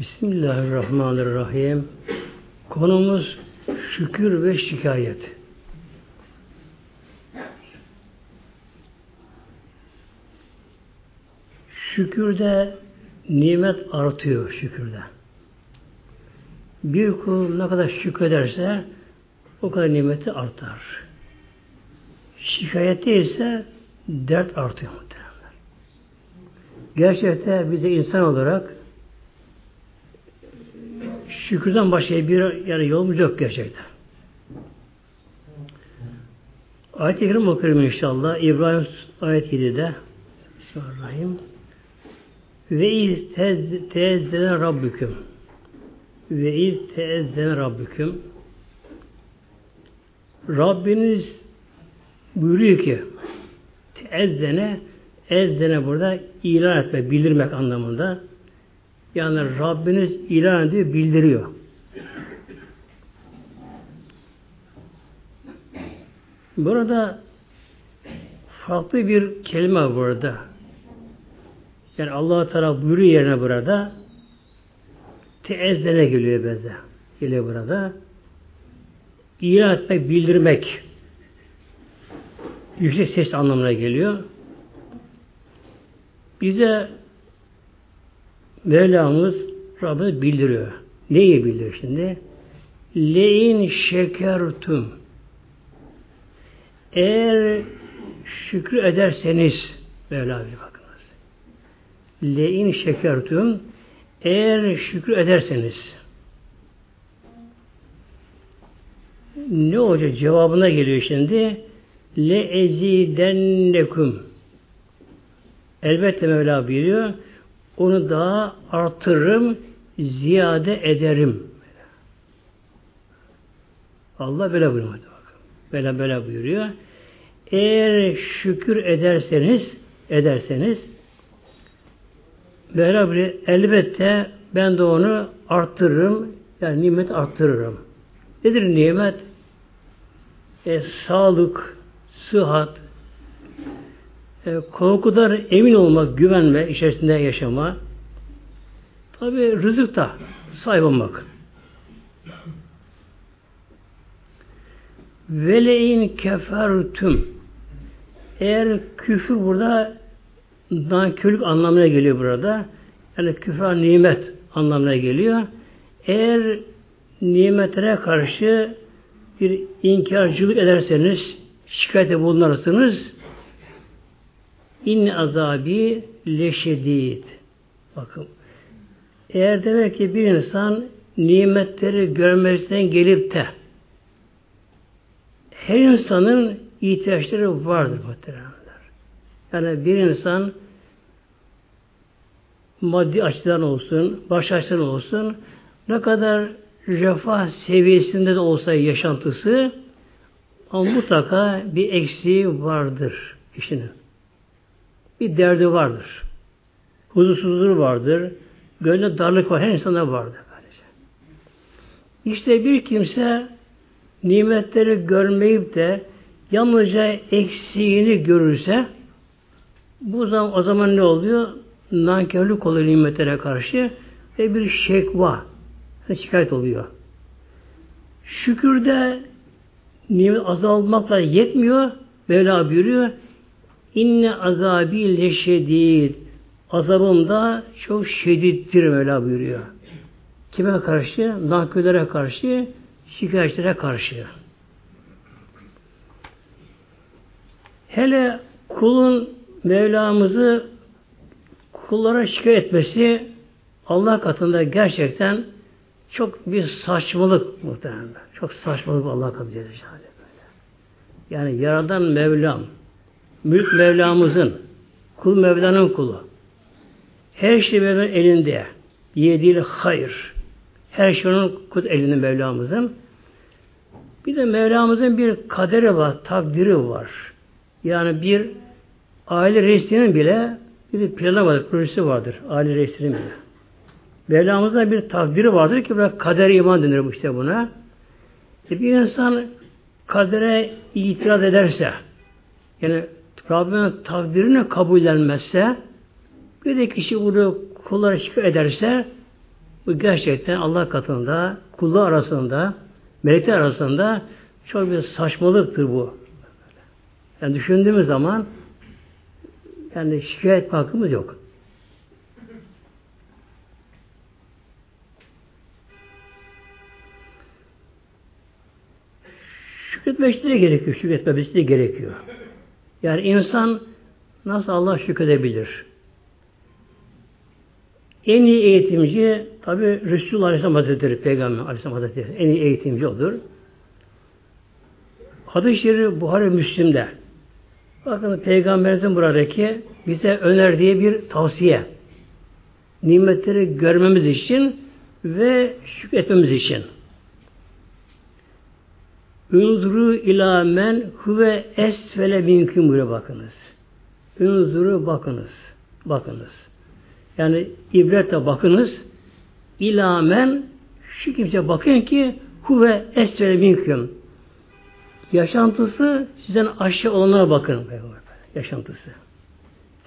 Bismillahirrahmanirrahim. Konumuz şükür ve şikayet. Şükürde nimet artıyor şükürde. Bir kul ne kadar şükrederse o kadar nimeti artar. Şikayette ise dert artıyor muhtemelen. Gerçekten biz de insan olarak şükürden başka bir yani yolumuz yok gerçekten. Ayet-i Kerim okuyorum inşallah. İbrahim ayet 7'de Bismillahirrahmanirrahim. Ve iz teezzene rabbüküm. Ve iz teezzene rabbüküm. Rabbiniz buyuruyor ki teezzene ezzene burada ilan etmek, bildirmek anlamında. Yani Rabbiniz ilan ediyor, bildiriyor. Burada farklı bir kelime burada. Yani Allah Teala buyuruyor yerine burada teezzene geliyor beze. Geliyor burada. İlan etmek, bildirmek yüksek ses anlamına geliyor. Bize Mevlamız Rabbimiz bildiriyor. Neyi bildiriyor şimdi? Leyin şekertum eğer şükrü ederseniz Mevla bir bakınız. Leyin şekertum eğer şükrü ederseniz ne olacak? Cevabına geliyor şimdi. Le ezidennekum Elbette Mevla buyuruyor. Onu daha artırırım, ziyade ederim. Allah böyle buyuruyor. Böyle böyle buyuruyor. Eğer şükür ederseniz ederseniz böyle. Elbette ben de onu arttırırım. Yani nimet arttırırım. Nedir nimet? E, sağlık, sıhhat, e, korkudan emin olmak, güvenme, içerisinde yaşama. Tabi rızık da sahip olmak. Veleyin kefertüm eğer küfür burada nankörlük anlamına geliyor burada. Yani küfür nimet anlamına geliyor. Eğer nimetlere karşı bir inkarcılık ederseniz, şikayete bulunursanız İnne azabi leşedid. Bakın. Eğer demek ki bir insan nimetleri görmesinden gelip de her insanın ihtiyaçları vardır muhteremler. Yani bir insan maddi açıdan olsun, baş açıdan olsun ne kadar refah seviyesinde de olsa yaşantısı ama mutlaka bir eksiği vardır kişinin bir derdi vardır. Huzursuzluğu vardır. Gönlünde darlık var. Her insanda vardır. Böylece. İşte bir kimse nimetleri görmeyip de yalnızca eksiğini görürse bu zaman o zaman ne oluyor? Nankörlük oluyor nimetlere karşı ve bir şekva şikayet oluyor. Şükürde nimet azalmakla yetmiyor. Mevla buyuruyor. İnne azabi leşedid. Azabım da çok şedittir Mevla buyuruyor. Kime karşı? Nankörlere karşı, şikayetçilere karşı. Hele kulun Mevlamızı kullara şikayet etmesi Allah katında gerçekten çok bir saçmalık muhtemelen. Çok saçmalık Allah katında. Yani yaradan Mevlam, Mülk Mevlamızın, kul Mevla'nın kulu. Her şey Mevla'nın elinde. Yediği hayır. Her şey onun kut elinde Mevlamızın. Bir de Mevlamızın bir kaderi var, takdiri var. Yani bir aile reisinin bile bir planı vardır, projesi vardır. Aile reisinin bile. Mevlamızda bir takdiri vardır ki burada kader iman denir bu işte buna. E bir insan kadere itiraz ederse yani Rabbimin takdirini kabullenmezse bir de kişi bunu kullara şükür ederse Bu gerçekten Allah katında, kullar arasında, melekler arasında çok bir saçmalıktır bu. Yani düşündüğümüz zaman yani şikayet hakkımız yok. Şükretmek de gerekiyor. Şükretmemiz de gerekiyor. Yani insan nasıl Allah şükredebilir? En iyi eğitimci tabi Resulullah Aleyhisselam Hazretleri, Peygamber Aleyhisselam Hazretleri en iyi eğitimci olur. Hadis-i Şerif Buhari Müslim'de. Bakın Peygamberimizin buradaki bize önerdiği bir tavsiye. Nimetleri görmemiz için ve şükretmemiz için. Ünzuru ila men huve esfele minkum buyuruyor bakınız. Ünzuru bakınız. Bakınız. Yani ibretle bakınız. İla men şu kimse bakın ki huve esfele minkum. Yaşantısı sizden aşağı olanlara bakın. Yaşantısı.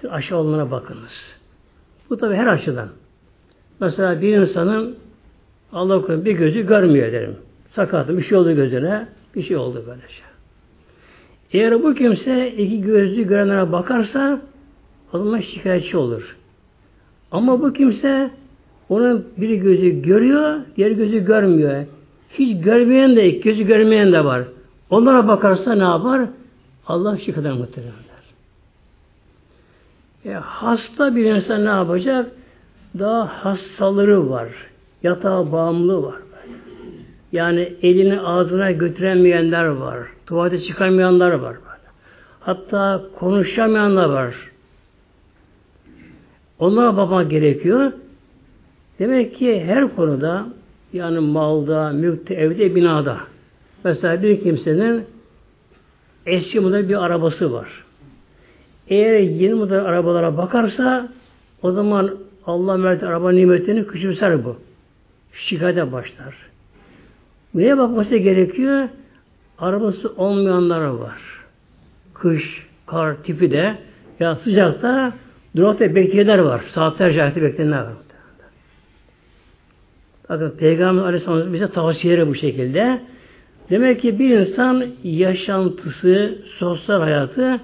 Siz aşağı olanlara bakınız. Bu tabi her açıdan. Mesela bir insanın Allah korusun bir gözü görmüyor derim. Sakatı bir şey oldu gözüne. Bir şey oldu böyle şey. Eğer bu kimse iki gözlü görenlere bakarsa o zaman şikayetçi olur. Ama bu kimse onun bir gözü görüyor, diğer gözü görmüyor. Hiç görmeyen de, gözü görmeyen de var. Onlara bakarsa ne yapar? Allah şükürler muhtemelenler. E, hasta bir insan ne yapacak? Daha hastaları var. Yatağa bağımlı var. Yani elini ağzına götüremeyenler var. Tuvalete çıkamayanlar var. Hatta konuşamayanlar var. Onlara bakmak gerekiyor. Demek ki her konuda yani malda, mülkte, evde, binada mesela bir kimsenin eski model bir arabası var. Eğer yeni model arabalara bakarsa o zaman Allah verdiği araba nimetini küçümser bu. Şikayete başlar. Neye bakması gerekiyor? Arabası olmayanlar var. Kış, kar tipi de ya sıcakta durakta bekleyenler var. Saatlerce ayakta bekleyenler var. Bakın Peygamber Aleyhisselam bize tavsiyeleri bu şekilde. Demek ki bir insan yaşantısı, sosyal hayatı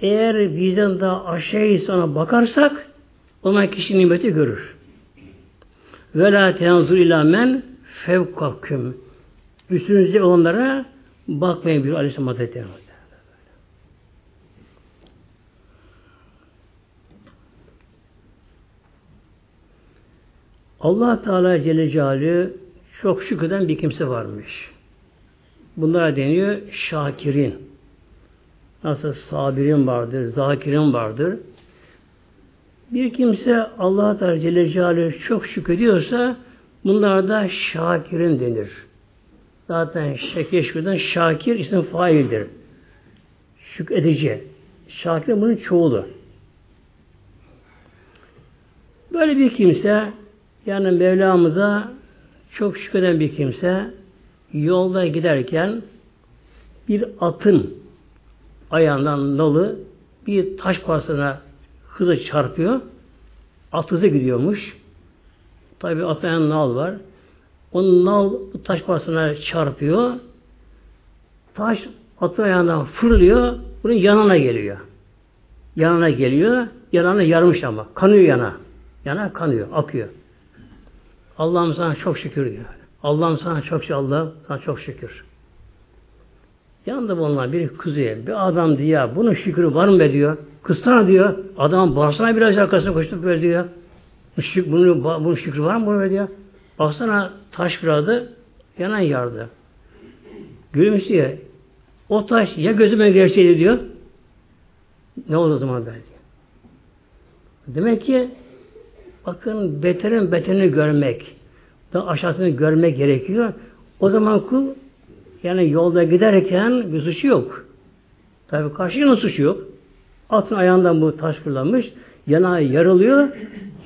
eğer bizden daha aşağıysa ona bakarsak o zaman kişi nimeti görür. Ve la tenzur ila men fevkaküm. Üstünüzde olanlara bakmayın bir Aleyhisselam Hazretleri. Allah Teala Celle Celaluhu çok şükreden bir kimse varmış. Bunlara deniyor şakirin. Nasıl sabirin vardır, zakirin vardır. Bir kimse Allah Teala Celle Celaluhu çok şükrediyorsa bunlar da şakirin denir. Zaten şekeşkürden şakir isim faildir. Şükredici. Şakir bunun çoğulu. Böyle bir kimse yani Mevlamıza çok şükreden bir kimse yolda giderken bir atın ayağından nalı bir taş parçasına hızı çarpıyor. At hızı gidiyormuş. Tabi atın ayağında nal var. O nal taş parçasına çarpıyor. Taş atın ayağından fırlıyor. Bunun yanına geliyor. Yanına geliyor. Yanına yarmış ama. Kanıyor yana. Yana kanıyor. Akıyor. Allah'ım sana çok şükür diyor. Allah'ım sana çok şükür. Allah sana çok şükür. Yanında bulunan bir kızıyor. Bir adam diyor. Bunun şükrü var mı be diyor. Kızsana diyor. Adam bağırsana biraz arkasına koştup böyle diyor. Bunun, bunun şükrü var mı bunu diyor. Baksana taş biradı yanan yardı. Gülümsüyor. O taş ya gözüme girseydi diyor. Ne oldu o zaman ben diyor. Demek ki bakın beterin beterini görmek daha aşağısını görmek gerekiyor. O zaman kul yani yolda giderken bir suçu yok. Tabi karşıyla suçu yok. Atın ayağından bu taş fırlamış. Yanağı yarılıyor.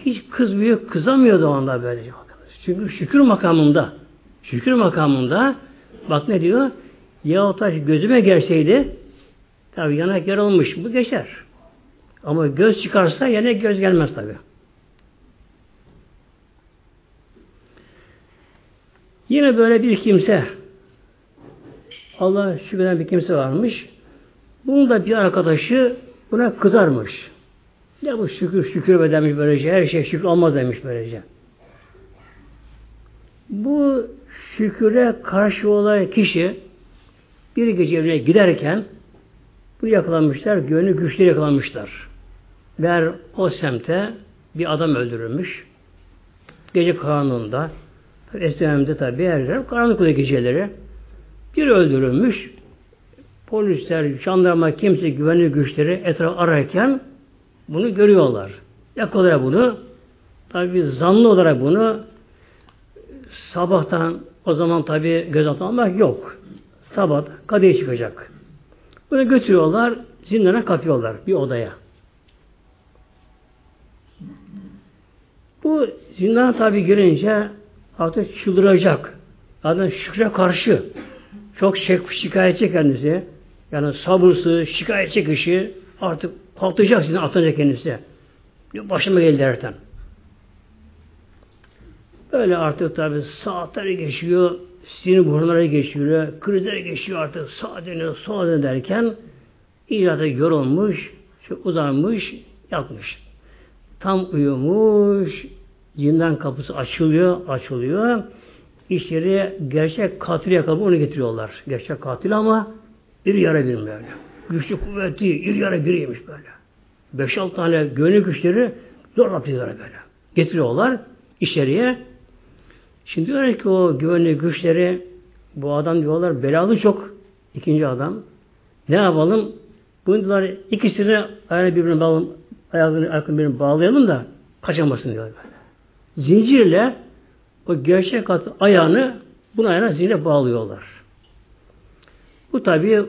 Hiç kızmıyor, kızamıyor da onda böylece. Çünkü şükür makamında şükür makamında bak ne diyor? Ya o taş gözüme gelseydi tabi yanak yarılmış. Bu geçer. Ama göz çıkarsa yine göz gelmez tabi. Yine böyle bir kimse Allah şükreden bir kimse varmış. Bunun da bir arkadaşı buna kızarmış. Ya bu şükür şükür be demiş böylece. Her şey şükür olmaz demiş böylece. Bu şüküre karşı olan kişi bir gece evine giderken bu yakalanmışlar, gönlü güçlü yakalanmışlar. Ver o semte bir adam öldürülmüş. Gece karanlığında. Eski dönemde tabi her yer karanlık oluyor geceleri. Bir öldürülmüş. Polisler, jandarma, kimse güvenlik güçleri etraf ararken bunu görüyorlar. Yakalıyor bunu. Tabi zanlı olarak bunu sabahtan o zaman tabi gözaltına almak yok. Sabah kadıya çıkacak. Bunu götürüyorlar, zindana kapıyorlar bir odaya. Bu zindana tabi girince artık çıldıracak. Adam şükre karşı. Çok şikayetçi kendisi. Yani sabırsız, şikayetçi kişi artık patlayacak sizden atacak kendisi. Başıma geldi derken. Böyle artık tabi saatler geçiyor, sinir burunlara geçiyor, krizler geçiyor artık sola dönüyor derken iyice yorulmuş, şu uzanmış, yatmış. Tam uyumuş, zindan kapısı açılıyor, açılıyor. İçeri gerçek katil yakalıyor, onu getiriyorlar. Gerçek katil ama bir yara bir. Güçlü, kuvvetli, bir yara biriymiş böyle. Beş altı tane gönül güçleri zor yapıyorlar böyle. Getiriyorlar içeriye. Şimdi diyorlar ki o güvenli güçleri bu adam diyorlar belalı çok. ikinci adam. Ne yapalım? Bunu diyorlar ikisini ayağını birbirine bağlayalım, ayağını, ayağını birbirine bağlayalım da kaçamasın diyorlar böyle. Zincirle o gerçek at ayağını buna ayağına zincirle bağlıyorlar. Bu tabi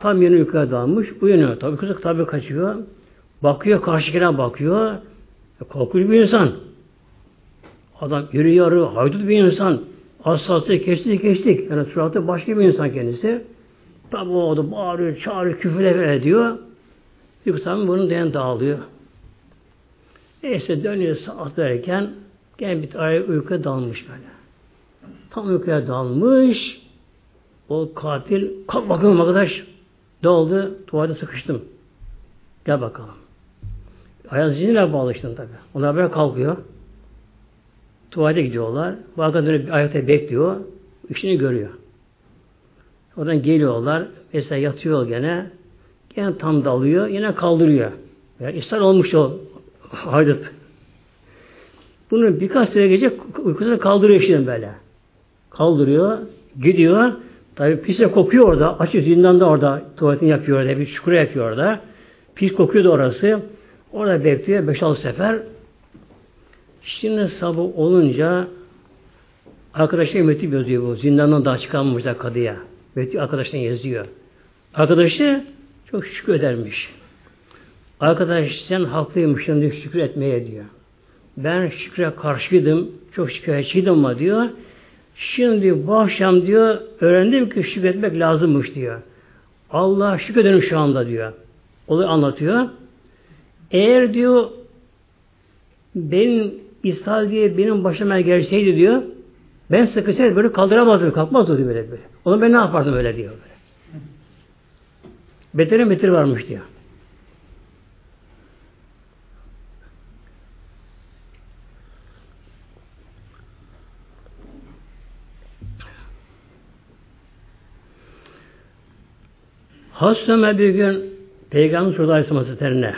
tam yeni yukarı dalmış. Uyanıyor tabi. Kızık tabi kaçıyor. Bakıyor karşıkine bakıyor. E, korkunç bir insan. Adam yürü yarı, haydut bir insan. Hassaslığı kestik kestik. Yani suratı başka bir insan kendisi. Tabi o da bağırıyor, çağırıyor, küfürler ediyor. Yoksa bunun den dağılıyor. Neyse dönüyor saat verirken gene bir tane uykuya dalmış böyle. Tam uykuya dalmış. O katil kalk bakalım arkadaş. Doldu. Tuvalete sıkıştım. Gel bakalım. Ayağı zincirle bağlı işte tabi. Onlar böyle kalkıyor. Tuvalete gidiyorlar. Bu arkadan dönüp ayakta bekliyor. İşini görüyor. Oradan geliyorlar. Mesela yatıyor gene. Gene tam dalıyor. Yine kaldırıyor. Yani ishal olmuş o haydut. Bunu birkaç sene gece uykusunu kaldırıyor şimdi böyle. Kaldırıyor. Gidiyor. Tabi pis kokuyor orada. Açık zindanda orada tuvaletini yapıyor orada. Bir çukura yapıyor orada. Pis kokuyor da orası. Orada bekliyor. Beş altı sefer. Şimdi sabah olunca arkadaşlar mektup yazıyor bu. Zindandan daha çıkarmamışlar kadıya. Mektup arkadaşına yazıyor. Arkadaşı çok şükür edermiş. Arkadaş sen haklıymışsın diyor şükür etmeye diyor. Ben şükre karşıydım. Çok şikayetçiydim ama diyor. Şimdi bu akşam diyor öğrendim ki şükretmek lazımmış diyor. Allah şükrederim şu anda diyor. Olayı anlatıyor. Eğer diyor benim ishal diye benim başıma gelseydi diyor ben sıkışsaydı böyle kaldıramazdım, kalkmazdı diyor böyle böyle. Onu ben ne yapardım öyle diyor böyle. Beterin beter varmış diyor. Hasreme bir gün Peygamber Sallallahu Aleyhi Hazretlerine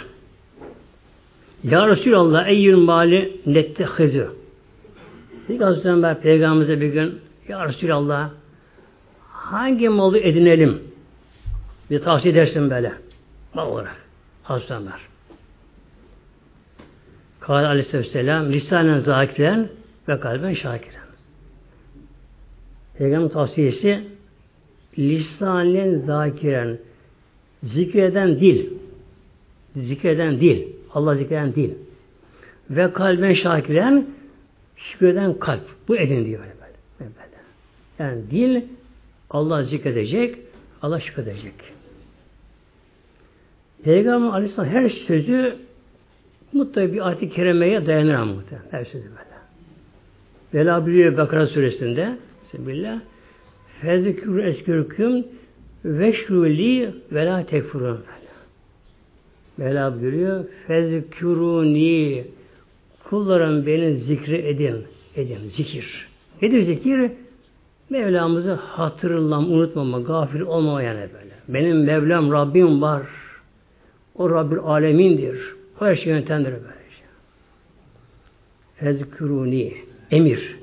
Ya Resulallah eyyül mali nettehizü Peki Hazretleri Peygamberimize bir gün Ya Resulallah hangi malı edinelim? Bir tavsiye edersin böyle. Mal olarak. Hazretleri Kâle aleyhisselam lisanen zakiren ve kalben şakiren. Peygamber tavsiyesi lisanen zakiren zikreden dil zikreden dil Allah zikreden dil ve kalben şakiren şükreden kalp. Bu edin diyor böyle. Yani dil Allah zikredecek, Allah şükredecek. Peygamber Aleyhisselam her sözü mutlaka bir ayet-i dayanır muhtemelen. Her sözü böyle. Bela biliyor Bakara suresinde Bismillah. Fezkür eskürküm veşruli ve la tekfurun. Mevla buyuruyor. Fezküruni kullarım beni zikri edin. Edin. Zikir. Nedir zikir? Mevlamızı hatırlam, unutmama, gafil olmama yani böyle. Benim Mevlam Rabbim var. O Rabbül Alemindir. Her şeyi yöntendir böyle. Fezküruni. Emir.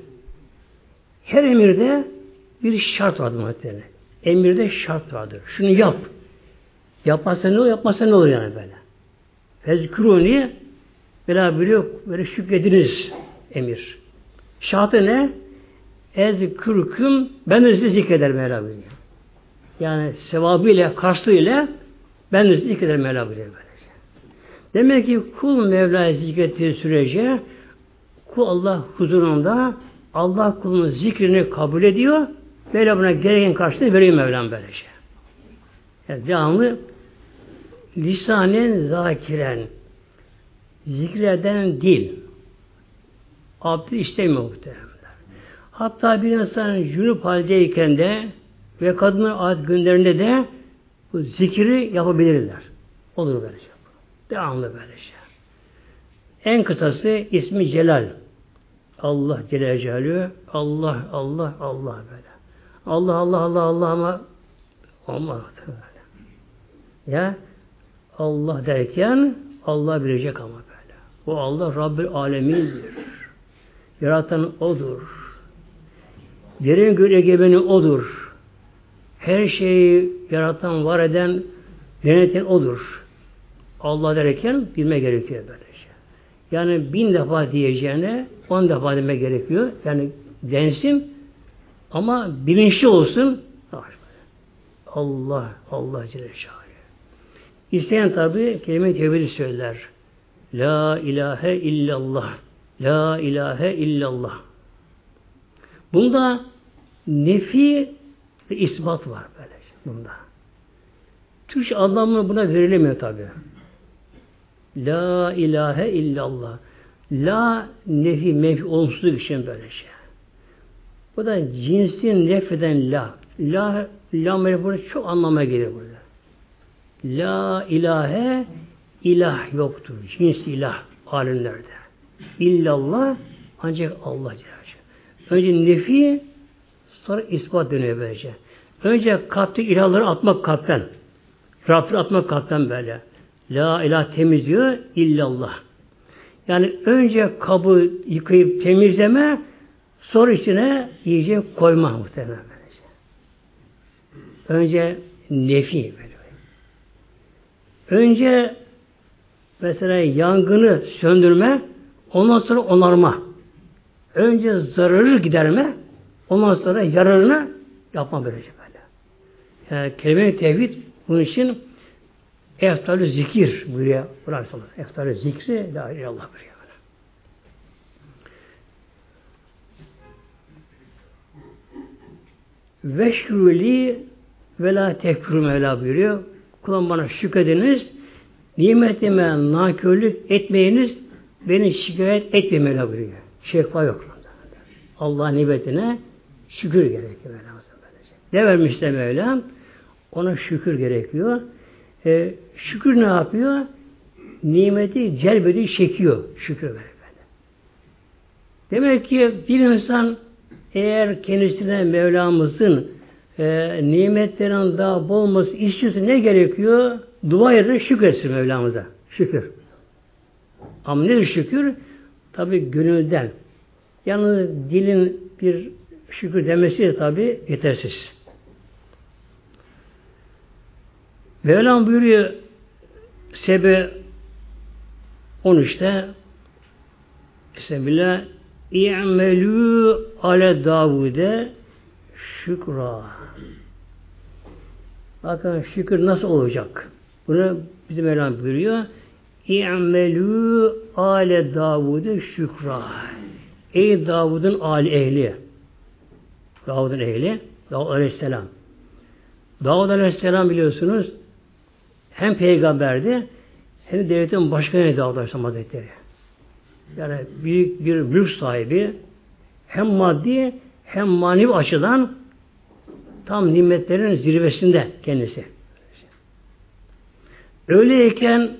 Her emirde bir şart vardır muhtemelen. Emirde şart vardır. Şunu yap. Yapmazsa ne olur, yapmazsa ne olur yani böyle. Fezküruni Böyle biliyor, böyle şükrediniz emir. Şartı ne? Ezkürküm ben de sizi zikreder Mevla buyuruyor. Yani sevabıyla, karşılığıyla ben de sizi zikreder Mevla buyuruyor. Böylece. Demek ki kul Mevla'yı zikrettiği sürece kul Allah huzurunda Allah kulunun zikrini kabul ediyor. Mevla buna gereken karşılığı veriyor Mevlam böylece. Yani devamlı lisanen zakiren zikreden dil abdest istemiyor muhtemelen. Hatta bir insan cünüp haldeyken de ve kadının adet günlerinde de bu zikri yapabilirler. Olur böyle şey. Devamlı böyle şey. En kısası ismi Celal. Allah Celle Celaluhu. Allah, Allah, Allah böyle. Allah, Allah, Allah, Allah ama olmaz. Ya Allah derken Allah bilecek ama böyle. O Allah Rabbül Alemin'dir. Yaratan O'dur. Yerin göğün egemeni O'dur. Her şeyi yaratan, var eden, deneten O'dur. Allah derken bilme gerekiyor böylece. Yani bin defa diyeceğine on defa deme gerekiyor. Yani densin ama bilinçli olsun. Allah, Allah Celle. İsteyen tabi kelime-i tevhidi söyler. La ilahe illallah. La ilahe illallah. Bunda nefi ve ispat var böyle bunda. Türkçe anlamı buna verilemiyor tabi. La ilahe illallah. La nefi menfi olumsuzluk için böyle şey. Bu da cinsin nefeden la. La, la menfi çok anlama gelir burada. La ilahe ilah yoktur. Cins ilah alimlerde. İllallah ancak Allah Önce nefi sonra ispat dönüyor böylece. Önce kalpte ilahları atmak kalpten. Rabbi atmak kalpten böyle. La ilah temizliyor illallah. Yani önce kabı yıkayıp temizleme sonra içine iyice koyma muhtemelen böylece. Önce nefi böyle. Önce mesela yangını söndürme, ondan sonra onarma. Önce zararı giderme, ondan sonra yararını yapma böylece böyle. Yani kelime-i tevhid bunun için eftalü zikir buyuruyor Kur'an-ı Eftalü zikri la ilahe illallah buyuruyor. Veşkürli ve la Mevla buyuruyor. Kulum bana şükrediniz, nimetime nakörlük etmeyiniz, beni şikayet etmemeli buyuruyor. Şekva yok. Allah nimetine şükür gerekiyor. Ne vermişse Mevlam? Ona şükür gerekiyor. E, şükür ne yapıyor? Nimeti celbedi çekiyor. Şükür böyle. Demek ki bir insan eğer kendisine Mevlamızın e, nimetlerin daha bol olması istiyorsa ne gerekiyor? Dua yerine şükretsin Mevlamıza. Şükür. Ama nedir şükür? Tabi gönülden. Yalnız dilin bir şükür demesi de tabi yetersiz. Mevlam buyuruyor Sebe 13'te Bismillah İ'melü ale Davud'e şükra. Bakın şükür nasıl olacak? Bunu bizim Mevlam buyuruyor. İ'melü ale Davud'u şükra. Ey Davud'un ali ehli. Davud'un ehli. Davud Aleyhisselam. Davud Aleyhisselam biliyorsunuz hem peygamberdi hem de devletin başkanı Davud Aleyhisselam Hazretleri. Yani büyük bir mülk sahibi hem maddi hem manevi açıdan tam nimetlerin zirvesinde kendisi. Öyleyken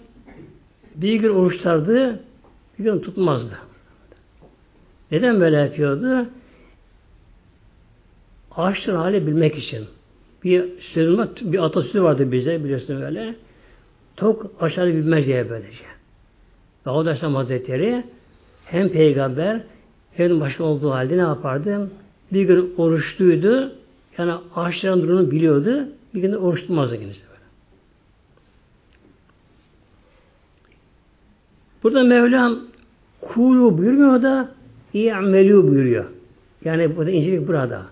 bir gün oruçlardı, bir gün tutmazdı. Neden böyle yapıyordu? Açtığın hali bilmek için. Bir sözüm bir atasözü vardı bize biliyorsun böyle. Tok aşağı bilmez diye böylece. Davud Aleyhisselam Hazretleri hem peygamber hem başka olduğu halde ne yapardı? Bir gün oruçluydu. Yani ağaçların durumunu biliyordu. Bir gün de oruç tutmazdı kendisi. Böyle. Burada Mevlam kulu buyurmuyor da i'melü buyuruyor. Yani burada incelik burada.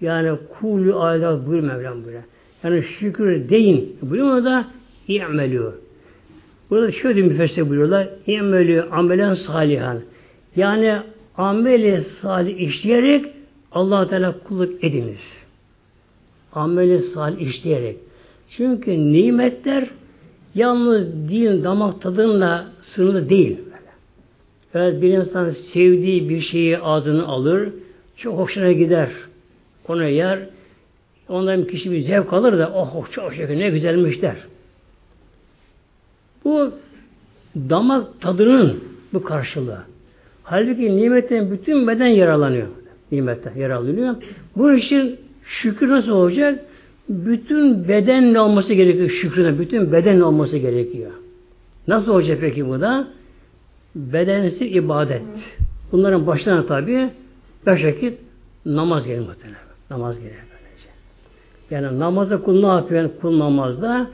Yani kulu ayda buyur Mevlam buyuruyor. Yani şükür deyin buyurmuyor da i'melü. Burada şöyle bir müfessir buyuruyorlar. İ'melü amelen salihan. Yani ameli salih işleyerek allah Teala kulluk ediniz. Ameli salih işleyerek. Çünkü nimetler yalnız din damak tadınla sınırlı değil. Evet bir insan sevdiği bir şeyi ağzını alır, çok hoşuna gider. Onu yer, ondan bir kişi bir zevk alır da oh, oh çok şükür ne güzelmiş der. Bu damak tadının bu karşılığı. Halbuki nimetten bütün beden yaralanıyor. Nimetten yaralıyor. Bu için şükür nasıl olacak? Bütün bedenle olması gerekiyor şükrüne. Bütün bedenle olması gerekiyor. Nasıl olacak peki bu da? Bedensiz ibadet. Bunların başlarına tabi beş vakit namaz gelir muhtemelen. Namaz gelir böylece. Yani namazda kul ne yapıyor? Kul namazda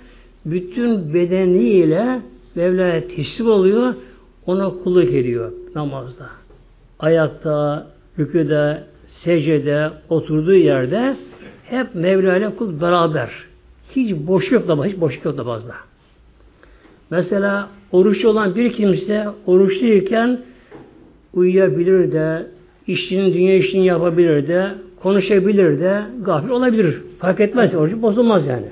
bütün bedeniyle Mevla'ya teslim oluyor, ona kulluk ediyor namazda. Ayakta, rüküde, secdede, oturduğu yerde hep Mevla ile kul beraber. Hiç boş yok da hiç boş yok da fazla. Mesela oruçlu olan bir kimse oruçluyken uyuyabilir de, işini, dünya işini yapabilir de, konuşabilir de, gafil olabilir. Fark etmez. Orucu bozulmaz yani.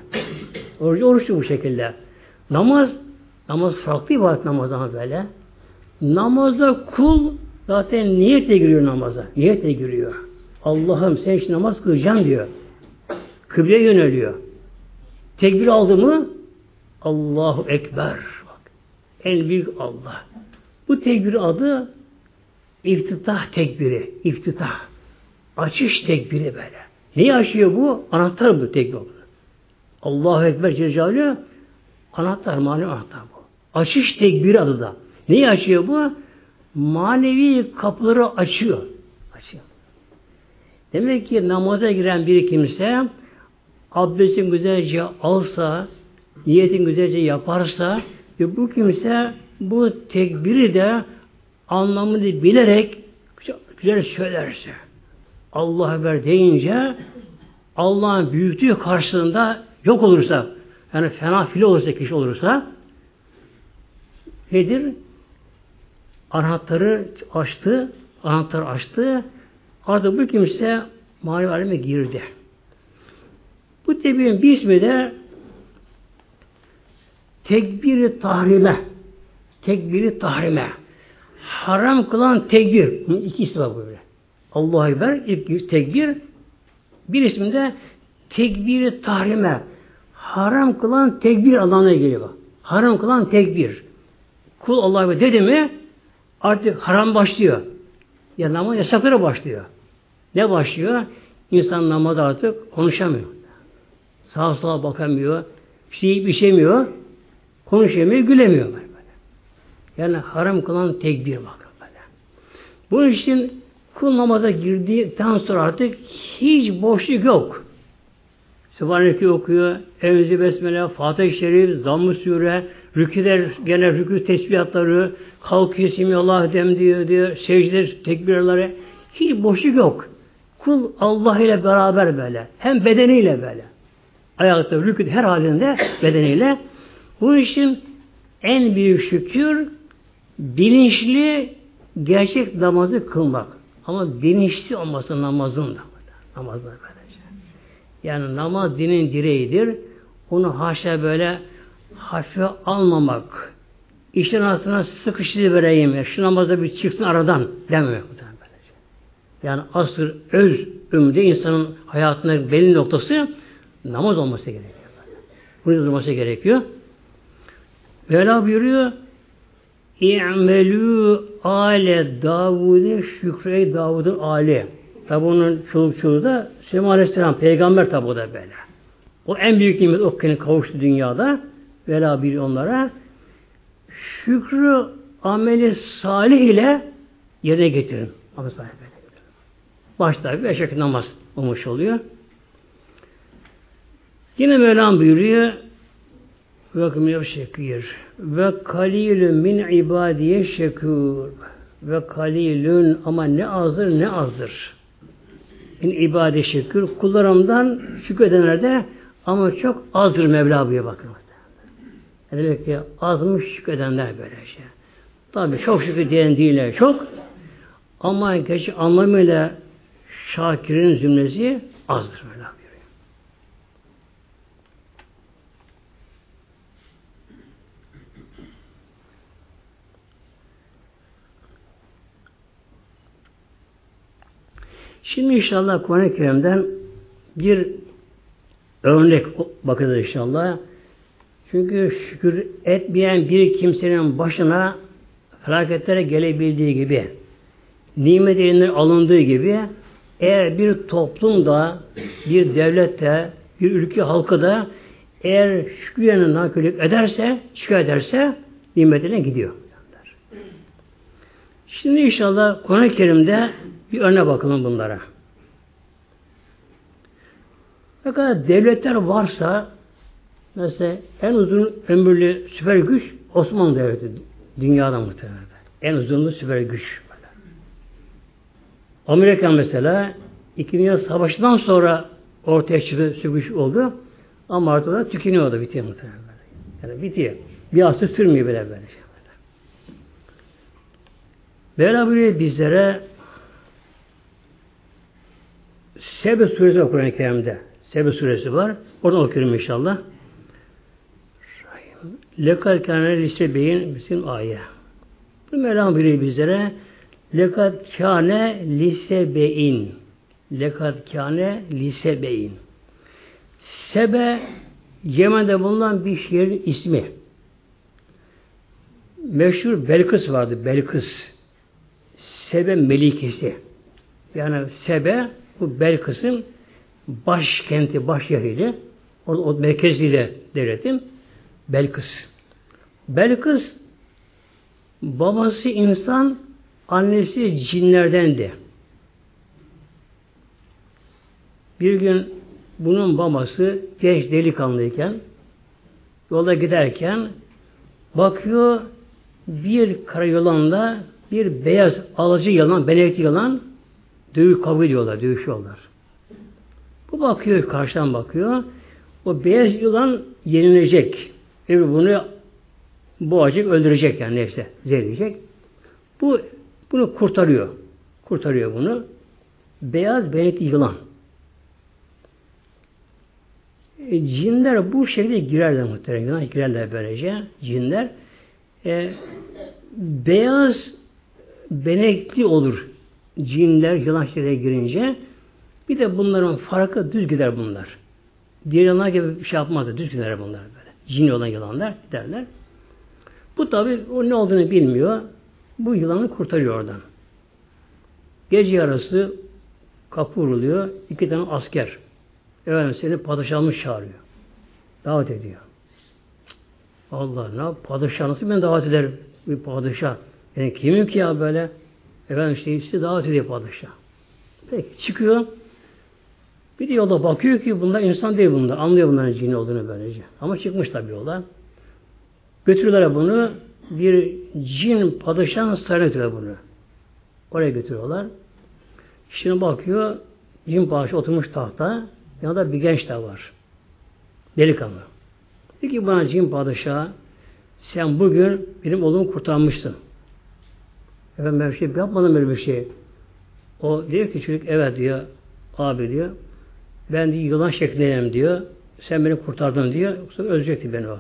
Orucu oruçlu bu şekilde. Namaz, namaz farklı ibadet namaz ama böyle. Namazda kul zaten niyetle giriyor namaza. Niyetle giriyor. Allah'ım sen için namaz kılacağım diyor. Kıbleye yöneliyor. Tekbir aldı mı Allahu Ekber. Bak, en büyük Allah. Bu tekbir adı iftitah tekbiri. İftitah. Açış tekbiri böyle. Neyi açıyor bu? Anahtar bu tekbir. Allahu Ekber Celle anahtar, manevi anahtar bu. Açış tekbiri adı da. Neyi açıyor bu? Manevi kapıları açıyor. Açıyor. Demek ki namaza giren bir kimse abdestin güzelce alsa, niyetin güzelce yaparsa ve bu kimse bu tekbiri de anlamını bilerek güzel söylerse Allah haber deyince Allah'ın büyüklüğü karşısında yok olursa yani fena fili olursa kişi olursa nedir? Anahtarı açtı, anahtarı açtı. Artık bu kimse manevi aleme girdi. Bu tekbirin bir ismi de tekbiri tahrime. Tekbiri tahrime. Haram kılan tekbir. İki ismi var böyle. Allah'a Ekber, ilk tekbir. Bir isminde tekbiri tahrime. Haram kılan tekbir Allah'ına geliyor. Haram kılan tekbir. Kul Allah'a dedi mi artık haram başlıyor. Ya namaz yasakları başlıyor. Ne başlıyor? İnsan namazda artık konuşamıyor. Sağa sola bakamıyor. Bir şey bir şeymiyor. Konuşamıyor, gülemiyor. Böyle. Yani haram kılan tekbir bakın böyle. Bunun için kul namaza girdikten sonra artık hiç boşluk yok. Sübhaneke okuyor, Evzi Besmele, Fatih-i Şerif, Zamm-ı Sure, rüküler, gene rükü tesbihatları, kalkıyor, Simiyallah dem diyor, diyor, secdeler, tekbirleri. Hiç boşluk yok. Kul Allah ile beraber böyle. Hem bedeniyle böyle. Ayakta, rükü her halinde bedeniyle. Bu için en büyük şükür bilinçli gerçek namazı kılmak. Ama bilinçli olması namazın da. Namazda böylece. Yani namaz dinin direğidir. Onu haşa böyle hafife almamak. İşin arasına sıkıştırı vereyim. Ya. Şu namazda bir çıksın aradan demiyor. Yani asır öz ömründe insanın hayatının belli noktası namaz olması gerekiyor. Bunu durması gerekiyor. Mevla buyuruyor İ'melü ale Davud'e şükre Davud'un ale. Tabi onun çoluk çocuğu da Süleyman Aleyhisselam peygamber tabi o da böyle. O en büyük nimet o kavuştu dünyada. Vela bir onlara şükrü ameli salih ile yerine getirin. Amel salih böyle. Başta bir eşek namaz olmuş oluyor. Yine Mevlam buyuruyor ve şekir ve kalilün min ibadiye şekur ve kalilün ama ne azdır ne azdır. Min ibadiye şekür kullarımdan şükredenlerde ama çok azdır Mevla buyuruyor bakın. Demek ki azmış şükredenler böyle şey. Tabi çok şükür diyen değiller çok. Ama gerçi anlamıyla şakirin zümresi azdır böyle. Şimdi inşallah Kur'an-ı Kerim'den bir örnek bakacağız inşallah. Çünkü şükür etmeyen bir kimsenin başına felaketlere gelebildiği gibi, nimet elinden alındığı gibi, eğer bir toplumda, bir devlette, bir ülke halkı da eğer şükürlerine nankörlük ederse, şikayet ederse nimetine gidiyor. Şimdi inşallah Kur'an-ı Kerim'de bir örnek bakalım bunlara. Ne kadar devletler varsa mesela en uzun ömürlü süper güç Osmanlı Devleti dünyada muhtemelen. En uzunlu süper güç. Amerika mesela İkinci Dünya Savaşı'ndan sonra ortaya çıktı süper güç oldu. Ama artık da tükeniyordu, bitiyor muhtemelen. Yani bitiyor. Bir asır sürmüyor böyle böyle. Mevla buyuruyor bizlere Sebe suresi var Kur'an-ı Kerim'de. Sebe suresi var. Oradan okuyorum inşallah. Lekad kâne lise beyin bizim ayet. Bu Mevlam buyuruyor bizlere Lekad kâne lise beyin. Lekad kâne lise beyin. Sebe Yemen'de bulunan bir şehrin ismi. Meşhur Belkıs vardı. Belkıs. Sebe Melikesi. Yani Sebe bu Belkıs'ın başkenti, baş yeriydi. Orada o merkeziyle devletin Belkıs. Belkıs babası insan, annesi cinlerdendi. Bir gün bunun babası genç delikanlıyken yolda giderken bakıyor bir karayolanda bir beyaz alıcı yılan, benekli yılan dövüş kavga ediyorlar, dövüşüyorlar. Bu bakıyor, karşıdan bakıyor. O beyaz yılan yenilecek. Öbür bunu boğacak, öldürecek yani neyse, zehirleyecek. Bu bunu kurtarıyor. Kurtarıyor bunu. Beyaz benekli yılan. E, cinler bu şekilde girerler muhtemelen. Girerler böylece. Cinler. E, beyaz benekli olur cinler, yılan şeylere girince bir de bunların farkı düz gider bunlar. Diğer yılanlar gibi bir şey yapmaz. Düz gider bunlar böyle. Cin olan yılanlar giderler. Bu tabi o ne olduğunu bilmiyor. Bu yılanı kurtarıyor oradan. Gece yarısı kapı vuruluyor. İki tane asker. Efendim seni padişahımız çağırıyor. Davet ediyor. Allah ne padişah nasıl ben davet eder bir padişah? Yani kimim ki ya böyle? Efendim işte, işte davet ediyor padişah. Peki çıkıyor. Bir de yolda bakıyor ki bunlar insan değil bunlar. Anlıyor bunların cini olduğunu böylece. Ama çıkmış tabii yola. Götürüyorlar bunu. Bir cin padişahın sarayına götürüyorlar bunu. Oraya götürüyorlar. Şimdi bakıyor cin padişah oturmuş tahta. Yanında bir genç de var. Delikanlı. Peki bana cin padişah sen bugün benim oğlumu kurtarmışsın. Efendim ben bir şey yapmadım böyle bir şey. O diyor ki çocuk evet diyor abi diyor. Ben diyor, yılan şeklindeyim diyor. Sen beni kurtardın diyor. Yoksa ölecekti beni o.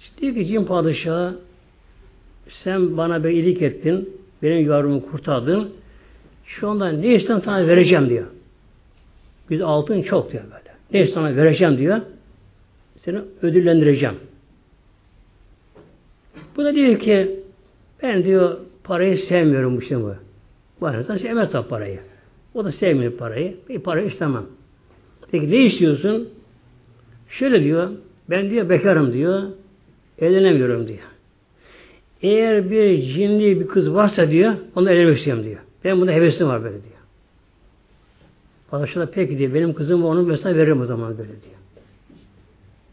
İşte diyor ki cin padişahı sen bana bir iyilik ettin. Benim yavrumu kurtardın. Şu anda ne istersen sana vereceğim diyor. Biz altın çok diyor böyle. Ne istersen vereceğim diyor. Seni ödüllendireceğim. Bu da diyor ki ben diyor parayı sevmiyorum işte bu. Bu insan sevmez parayı. O da sevmiyor parayı. Bir parayı istemem. Peki ne istiyorsun? Şöyle diyor. Ben diyor bekarım diyor. Evlenemiyorum diyor. Eğer bir cinli bir kız varsa diyor, onu evlenmek istiyorum diyor. Ben bunda hevesim var böyle diyor. Padişah da peki diyor, benim kızım onu mesela veririm o zaman böyle diyor.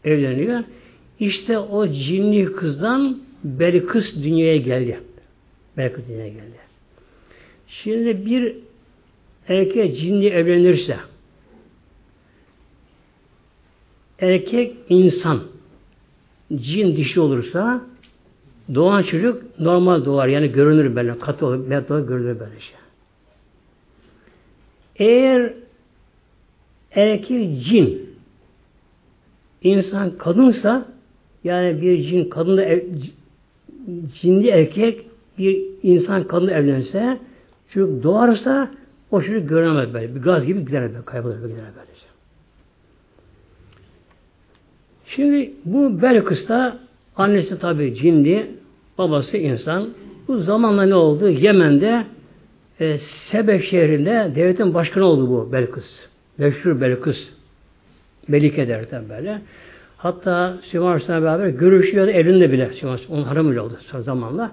Evleniyor. İşte o cinli kızdan Belkıs dünyaya geldi. Belkıs dünyaya geldi. Şimdi bir erkek cinli evlenirse erkek insan cin dişi olursa doğan çocuk normal doğar. Yani görünür böyle. Katı olur. Olur. Görünür böyle şey. Eğer erkek cin insan kadınsa yani bir cin kadınla ev, cinli erkek bir insan kadınla evlense çocuk doğarsa o çocuk göremez böyle. Bir gaz gibi gider böyle. Kaybolur gider böyle. Şimdi bu Belkıs'ta annesi tabi cinli, babası insan. Bu zamanla ne oldu? Yemen'de e, Sebe şehrinde devletin başkanı oldu bu Belkıs. Meşhur Belkıs. Melike derken böyle. Hatta Süleyman Aleyhisselam'la beraber görüşüyor elinde bile. Süleyman onun hanımıyla oldu zamanla.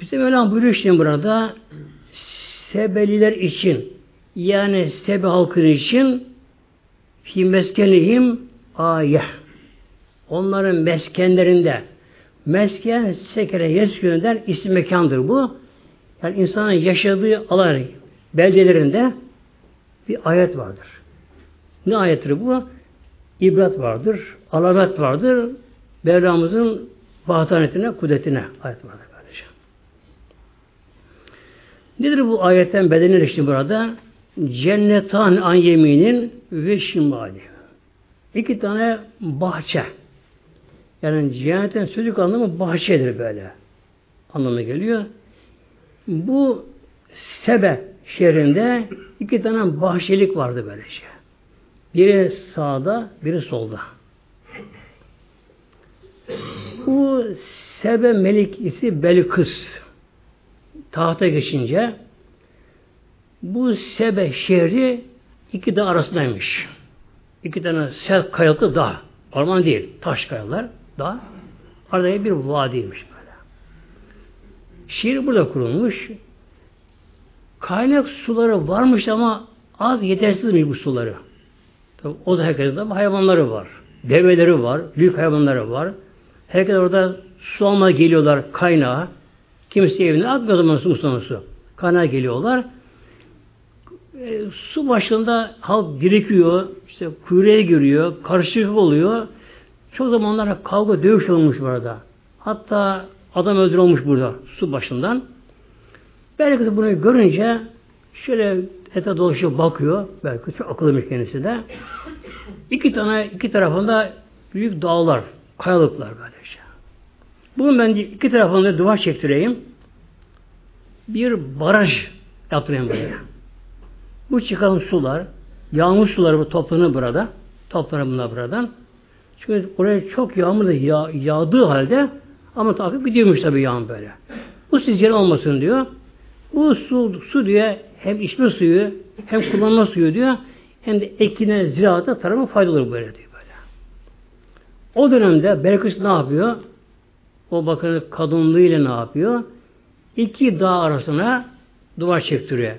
Bize Mevlam buyuruyor şimdi burada Sebeliler için yani Sebe halkı için fi meskenihim ayeh. Onların meskenlerinde mesken sekere yeskününden isim mekandır bu. Yani insanın yaşadığı alan beldelerinde bir ayet vardır. Ne ayettir bu? İbret vardır, alamet vardır. Mevlamızın vahdanetine, kudretine ayet vardır. Nedir bu ayetten bedenir işte burada? Cennetan an yeminin ve şimali. İki tane bahçe. Yani cennetin sözlük anlamı bahçedir böyle. Anlamı geliyor. Bu Sebe şehrinde iki tane bahçelik vardı böyle şey. Biri sağda, biri solda. Bu Sebe melikisi Belkıs tahta geçince bu Sebe şehri iki dağ arasındaymış. İki tane sert kayalıklı dağ. Orman değil, taş kayalar, dağ. Arada bir vadiymiş böyle. Şehir burada kurulmuş. Kaynak suları varmış ama az yetersizmiş bu suları. Tabii o da herkesin ama hayvanları var. Develeri var, büyük hayvanları var. Herkes orada su almaya geliyorlar kaynağa. Kimisi evine atmıyor zaman su su. Kaynağa geliyorlar. E, su başında halk birikiyor, işte kuyruğa giriyor, karışıklık oluyor. Çok zamanlar kavga, dövüş olmuş burada. Hatta adam öldürülmüş burada su başından. Belki bunu görünce şöyle ete dolaşıyor bakıyor. Belki çok akıllıymış kendisi de. İki tane, iki tarafında büyük dağlar, kayalıklar böyle şey. Bunun ben iki tarafında duvar çektireyim. Bir baraj yaptırayım buraya. Bu çıkan sular, yağmur suları bu toplanır burada. Toplanır bunlar buradan. Çünkü oraya çok yağmur da yağ, yağdığı halde ama takip gidiyormuş tabii yağmur böyle. Bu sizce olmasın diyor. Bu su, su diyor hem içme suyu hem kullanma suyu diyor hem de ekine, ziraata, tarıma faydalı böyle diyor böyle. O dönemde Belkıs ne yapıyor? O bakın kadınlığıyla ne yapıyor? İki dağ arasına duvar çektiriyor.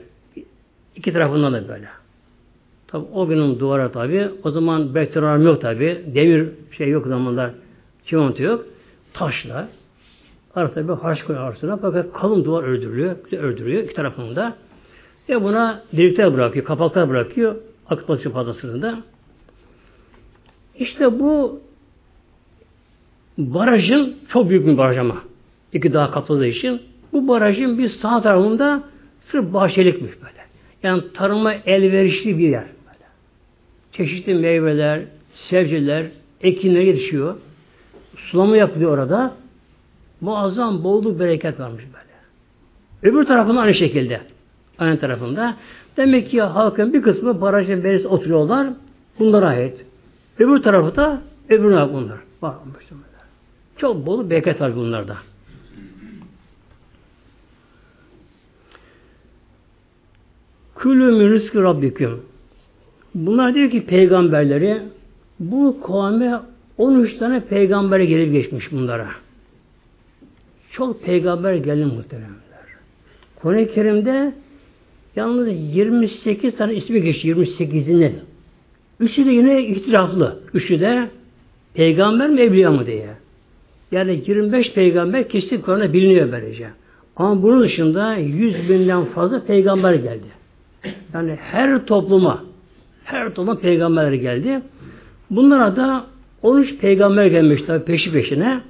İki tarafından da böyle. Tabi o günün duvara tabi. O zaman bekteryal yok tabi. Demir şey yok zamanlar. Çimento yok. Taşla. Arada bir harç koyuyor arasına. Fakat kalın duvar ördürülüyor. Ördürüyor iki tarafında. Ve buna delikler bırakıyor. Kapaklar bırakıyor. Akıtması fazlasında. İşte bu barajın çok büyük bir baraj ama. İki dağ kapladığı için bu barajın bir sağ tarafında sırf bahçelikmiş böyle. Yani tarıma elverişli bir yer. Böyle. Çeşitli meyveler, sebzeler, ekinler yetişiyor. Sulama yapılıyor orada. Muazzam bolluk bereket varmış böyle. Öbür tarafında aynı şekilde. Aynı tarafında. Demek ki halkın bir kısmı barajın berisi oturuyorlar. Bunlara ait. Öbür tarafı da öbürüne bunlar. Bak, çok bol bereket var bunlarda. Külü rızkı rabbiküm. Bunlar diyor ki peygamberleri bu kavme 13 tane peygamber gelip geçmiş bunlara. Çok peygamber geldi muhteremler. Kur'an-ı Kerim'de yalnız 28 tane ismi geçiyor. 28'ini. Üçü de yine ihtilaflı. Üçü de peygamber mi evliya mı diye. Yani 25 peygamber kesin Kur'an'da biliniyor böylece. Ama bunun dışında 100 binden fazla peygamber geldi. Yani her topluma her topluma peygamberler geldi. Bunlara da 13 peygamber gelmiş tabi peşi peşine.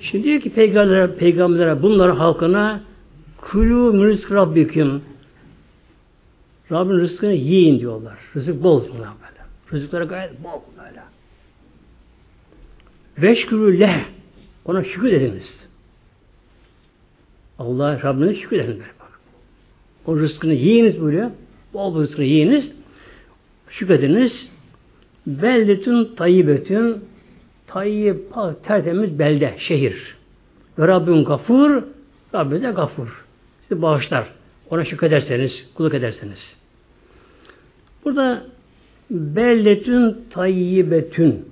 Şimdi diyor ki peygamberlere, peygamberlere bunların halkına kulü mürzik rabbiküm Rabbin rızkını yiyin diyorlar. Rızık bol bunlar böyle. Rızıkları gayet bol böyle. Veşkürü leh. Ona şükür ediniz. Allah Rabbine şükür ediniz. Bak. O rızkını yiyiniz böyle. Bol bol rızkını yiyiniz. Şükrediniz. Beldetün tayyibetün tayyib tertemiz belde, şehir. Ve Rabbim gafur, Rabbim de gafur. Sizi bağışlar. Ona şükrederseniz, kulluk ederseniz. Burada belletün tayyibetün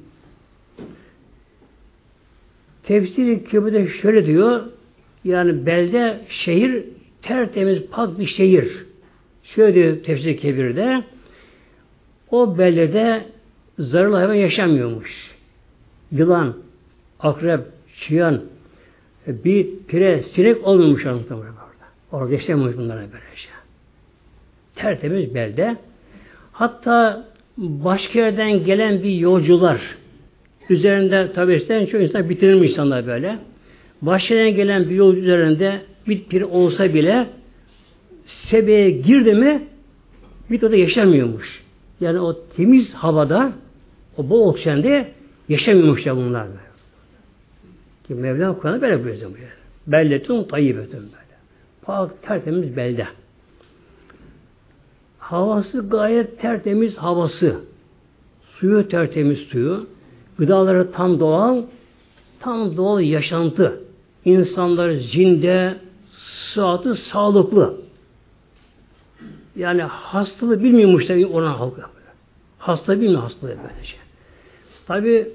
Tefsiri Kebir'de şöyle diyor yani belde şehir tertemiz pak bir şehir. Şöyle diyor tefsir Kebir'de o beldede zararlı hayvan yaşamıyormuş. Yılan, akrep, çıyan, bir pire, sinek anlatamıyor orada. Orada yaşamıyormuş bunlara böylece. Tertemiz belde. Hatta başka yerden gelen bir yolcular üzerinde tabi işte çok insan bitirilmiş insanlar böyle. Başka yerden gelen bir yolcu üzerinde bir pir olsa bile sebeye girdi mi bir orada yaşamıyormuş. Yani o temiz havada o bol oksijende yaşamıyormuşlar bunlar böyle. Ki Mevlam Kur'an'ı böyle buyuruyor. Belletun tayyibetun böyle. Pak tertemiz belde. Havası gayet tertemiz havası. Suyu tertemiz suyu. Gıdaları tam doğal. Tam doğal yaşantı. İnsanlar zinde, sıhhatı sağlıklı. Yani hastalığı bilmiyormuş tabi ona halka. Hasta bilmiyor hastalığı böylece. Tabi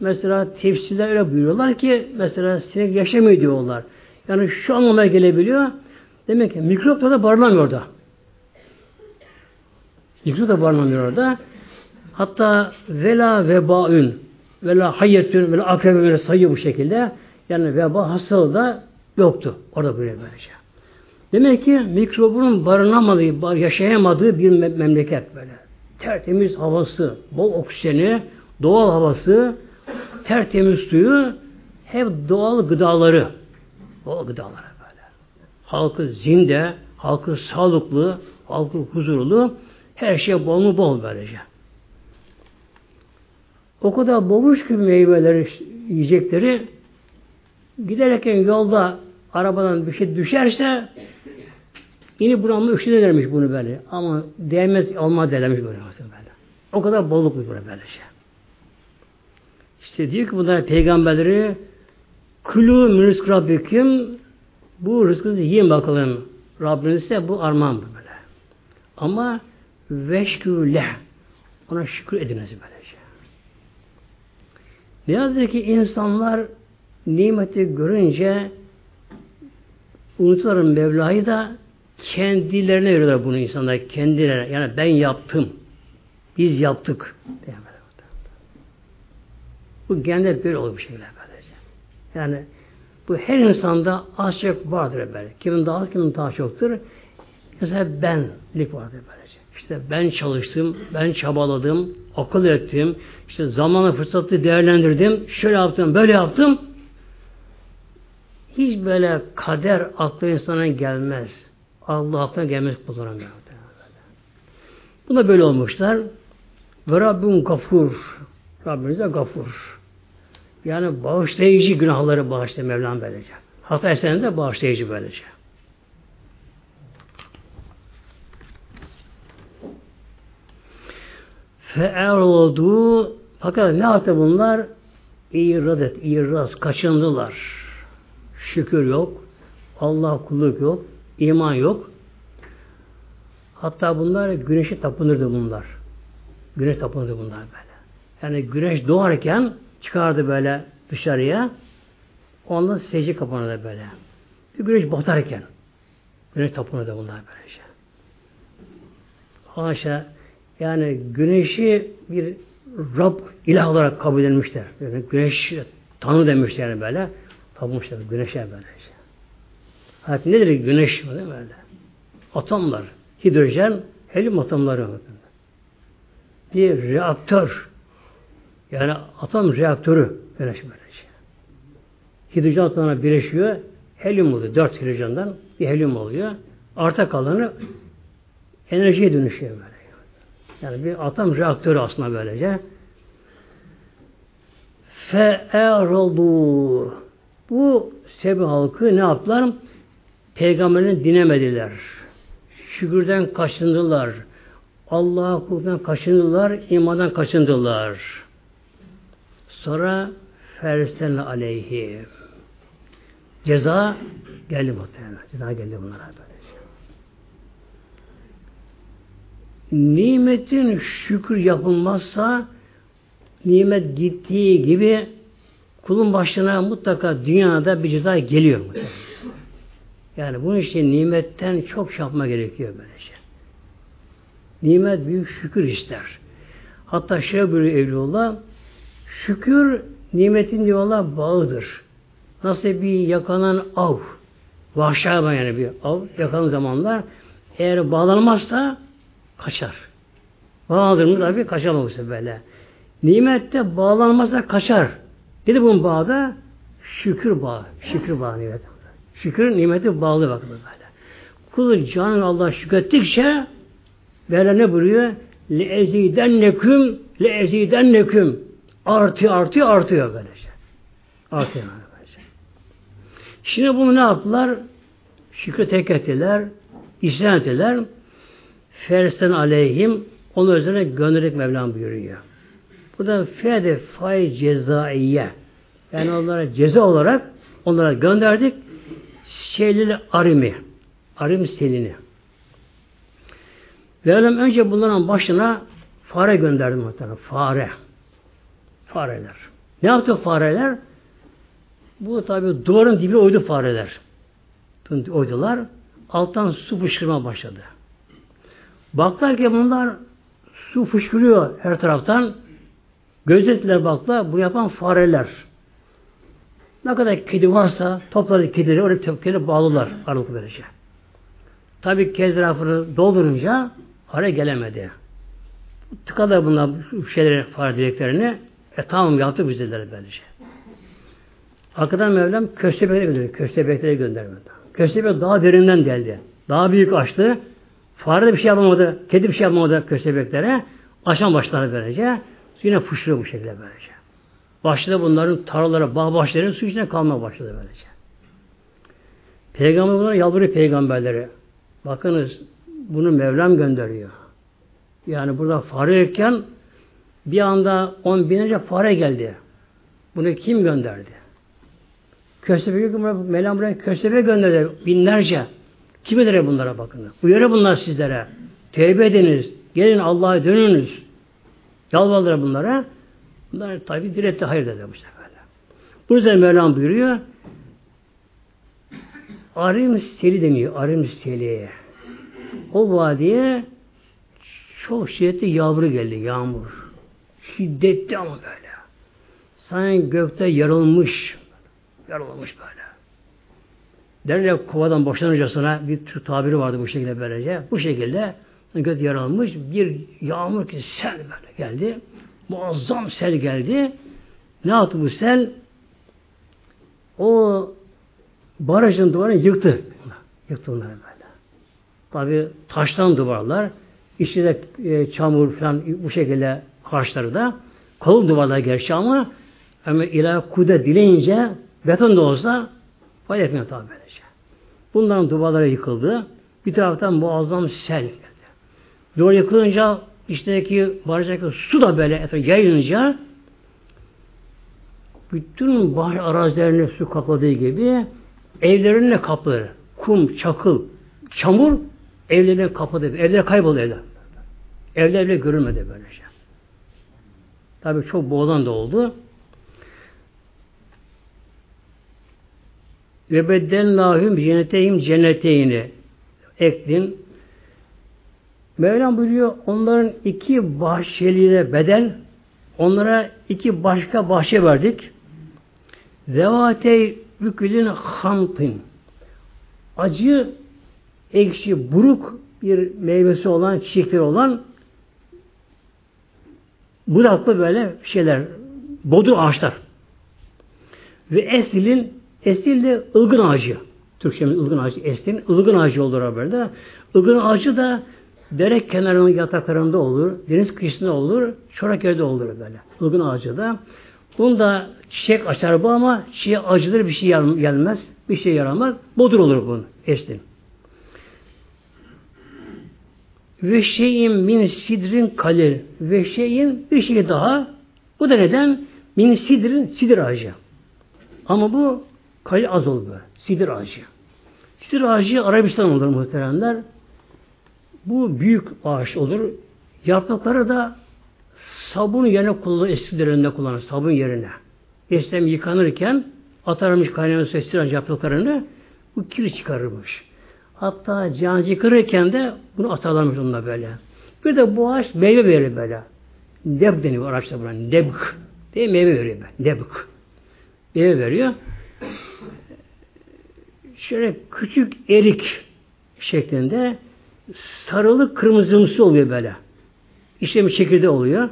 mesela tefsirler öyle buyuruyorlar ki mesela sinek yaşamıyor diyorlar. Yani şu anlamaya gelebiliyor. Demek ki mikrop da barınamıyor orada. Mikrop da barınamıyor orada. Hatta vela vebaün vela hayyetün vela akrebe sayıyor bu şekilde. Yani veba hastalığı da yoktu. Orada böyle böylece. Demek ki mikrobun barınamadığı, yaşayamadığı bir memleket böyle. Tertemiz havası, bol oksijeni, doğal havası, tertemiz suyu, hep doğal gıdaları. Doğal gıdaları böyle. Halkı zinde, halkı sağlıklı, halkı huzurlu, her şey bol mu bol böylece. O kadar bolmuş ki meyveleri, yiyecekleri giderken yolda arabadan bir şey düşerse yine buramı üşüdermiş bunu böyle. Ama değmez olma derlemiş böyle. böyle. O kadar bolluk bu böyle şey. İşte diyor ki bunlar peygamberleri Kulü mürüsk rabbiküm bu rızkınızı yiyin bakalım. Rabbiniz ise bu armağan böyle. Ama veşkü leh ona şükür ediniz böylece. Ne yazık ki insanlar nimeti görünce unutuyorlar Mevla'yı da kendilerine veriyorlar bunu insanlar. Kendilerine. Yani ben yaptım. Biz yaptık. Bu genelde böyle olur bir şeyler böylece. Yani bu her insanda az çok vardır böyle. Kimin daha az, kimin daha çoktur. Mesela benlik vardır böylece. İşte ben çalıştım, ben çabaladım, akıl ettim, işte zamanı fırsatı değerlendirdim, şöyle yaptım, böyle yaptım. Hiç böyle kader aklı insana gelmez. Allah aklına gelmez kullanamıyor. Buna böyle olmuşlar. Ve Rabbim gafur. Rabbimiz de gafur. Yani bağışlayıcı günahları bağışlıyor Mevlam böylece. Hata esene de bağışlayıcı böylece. Fe'er oldu. Fakat ne yaptı bunlar? İrad et, iraz, kaçındılar. Şükür yok. Allah kulluk yok. iman yok. Hatta bunlar güneşe tapınırdı bunlar. Güneş tapınırdı bunlar böyle. Yani güneş doğarken çıkardı böyle dışarıya. Ondan secde kapanırdı böyle. Bir güneş batarken güneş tapınırdı bunlar böylece. Haşa yani güneşi bir Rab ilah olarak kabul edilmişler. Yani güneş tanrı demişler yani böyle. Tapmışlar güneşe böylece. Hayat nedir güneş mi böyle? Atomlar, hidrojen, helyum atomları. Bir reaktör. Yani atom reaktörü güneş böylece. Hidrojen atomlarına birleşiyor. Helyum oluyor. Dört hidrojenden bir helyum oluyor. Arta kalanı enerjiye dönüşüyor böyle. Yani bir atom reaktörü aslında böylece. Fe'eroldu. Bu sebi halkı ne yaptılar? Peygamberini dinlemediler. Şükürden kaçındılar. Allah'a kuldan kaçındılar, imandan kaçındılar. Sonra fersen aleyhi. Ceza geldi muhtemelen. Ceza geldi bunlara böylece. Nimetin şükür yapılmazsa nimet gittiği gibi kulun başına mutlaka dünyada bir ceza geliyor. Yani bunun için nimetten çok şey yapma gerekiyor böylece. Nimet büyük şükür ister. Hatta şey buyuruyor Evliullah, şükür nimetin diyorlar bağıdır. Nasıl bir yakanan av, vahşi yani bir av, yakalan zamanlar eğer bağlanmazsa kaçar. Bağlanır mı tabi kaçamamışsa böyle. Nimette bağlanmazsa kaçar. Dedi bunun bağda şükür bağı. Şükür bağı nimet. Şükür nimeti bağlı bakın böyle. Kulu canın Allah şükrettikçe böyle ne buyuruyor? Le ezidenneküm le ezidenneküm artıyor artıyor artıyor böylece. Artıyor böylece. Şimdi bunu ne yaptılar? Şükrü tek ettiler, isyan ettiler. Fersen aleyhim onun üzerine gönderdik Mevlam buyuruyor. Bu da fede fay cezaiye. Yani onlara ceza olarak onlara gönderdik şeyleri arimi. Arim selini. Mevlam önce bunların başına fare gönderdi muhtemelen. Fare. Fareler. Ne yaptı fareler? Bu tabi duvarın dibi oydu fareler. Oydular. Alttan su fışkırma başladı. Baklar ki bunlar su fışkırıyor her taraftan. Gözettiler bakla bu yapan fareler. Ne kadar kedi varsa topladı kedileri oraya tepkileri bağlılar aralık böylece. Tabi kezrafını doldurunca araya gelemedi. Tıkadılar bunlar şeyleri, fare direklerini. E tamam yaptı bizdeler böylece. Arkadan Mevlam köstebekleri gönderdi. Köstebekleri göndermedi. Köstebek daha derinden geldi. Daha büyük açtı. Fare de bir şey yapamadı. Kedi bir şey yapamadı köstebeklere. Aşan başları böylece. Yine fışırıyor bu şekilde böylece. Başladı bunların tarlalara, bağ bahçelerinin su içine kalmaya başladı böylece. Peygamber bunlara yalvarıyor peygamberlere. Bakınız bunu Mevlam gönderiyor. Yani burada fare yokken bir anda on binlerce fare geldi. Bunu kim gönderdi? Köstebek Mevlam buraya köstebek gönderdi. Binlerce. Kim eder bunlara bakın. Uyarı bunlar sizlere. Tevbe ediniz. Gelin Allah'a dönünüz. Yalvardılar bunlara. Bunlar tabi diretti hayır dedi bu sefer. Bu yüzden Mevlam buyuruyor. Arim seli deniyor. Arim seli. O vadiye çok şiddetli yağmur geldi. Yağmur. Şiddetli ama böyle. Sanki gökte yarılmış. Yarılmış böyle. Derler kovadan boşlanıncasına bir tür tabiri vardı bu şekilde böylece. Bu şekilde gök yarılmış bir yağmur ki sel böyle geldi. Muazzam sel geldi. Ne yaptı bu sel? O barajın duvarını yıktı. Yıktı onları böyle. Tabi taştan duvarlar. İçinde e, çamur falan bu şekilde karşıları da kalın duvarlar gerçi ama ama ilah kuda dileyince beton da olsa fayda etmiyor tabi böylece. Bundan duvarlara yıkıldı. Bir taraftan muazzam sel geldi. Duvar yıkılınca içindeki barajdaki su da böyle etrafı yayılınca bütün bahar arazilerini su kapladığı gibi evlerine kaplı. Kum, çakıl, çamur evlerine kapladı. Evler kayboldu evler. Evler bile görülmedi böylece. Tabi çok boğulan da oldu. Ve beddellahüm cenneteyim cenneteyni ektin. Mevlam buyuruyor onların iki bahçeliğine bedel onlara iki başka bahçe verdik. Zevatey bükülün hamtin acı ekşi buruk bir meyvesi olan çiçekleri olan budaklı böyle şeyler bodur ağaçlar ve eslin estil de ılgın ağacı Türkçemiz ılgın ağacı eslin ılgın ağacı olur böyle ılgın ağacı da dere kenarının yataklarında olur deniz kıyısında olur çorak yerde olur böyle ılgın ağacı da Bunda çiçek açar bu ama çiçeğe acıdır bir şey gelmez. Bir şey yaramaz. Bodur olur bunun. Eşlim. Ve şeyin min sidrin kalir. Ve şeyin bir şey daha. Bu da neden? Min sidrin sidir ağacı. Ama bu kalil az böyle. Sidir ağacı. Sidir ağacı Arabistan olur muhteremler. Bu büyük ağaç olur. Yaprakları da sabun yerine kullanılır, eski dönemde kullanılır, sabun yerine. Eskiden yıkanırken atarmış kaynamış sesler yapraklarını bu kir çıkarırmış. Hatta can yıkarırken de bunu atarlarmış onunla böyle. Bir de bu ağaç meyve verir böyle. Deb deniyor araçta buna. Debk diye meyve veriyor. Debk. Meyve veriyor. Şöyle küçük erik şeklinde sarılı kırmızımsı oluyor böyle. İşlemi çekirdeği oluyor.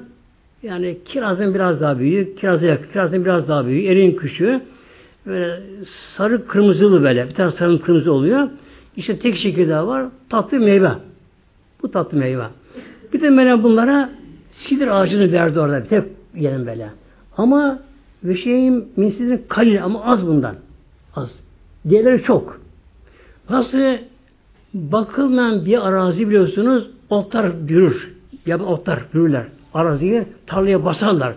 Yani kirazın biraz daha büyük, kirazın yakın, kirazın biraz daha büyük, erin küçüğü. Böyle sarı kırmızılı böyle. Bir tane sarı kırmızı oluyor. İşte tek şekilde var. Tatlı meyve. Bu tatlı meyve. Bir de böyle bunlara sidir ağacını verdi orada. Bir tek yerin böyle. Ama ve şeyin minsidin kalil ama az bundan. Az. Diğerleri çok. Nasıl bakılmayan bir arazi biliyorsunuz otlar bürür. Ya otlar bürürler araziyi tarlaya basarlar.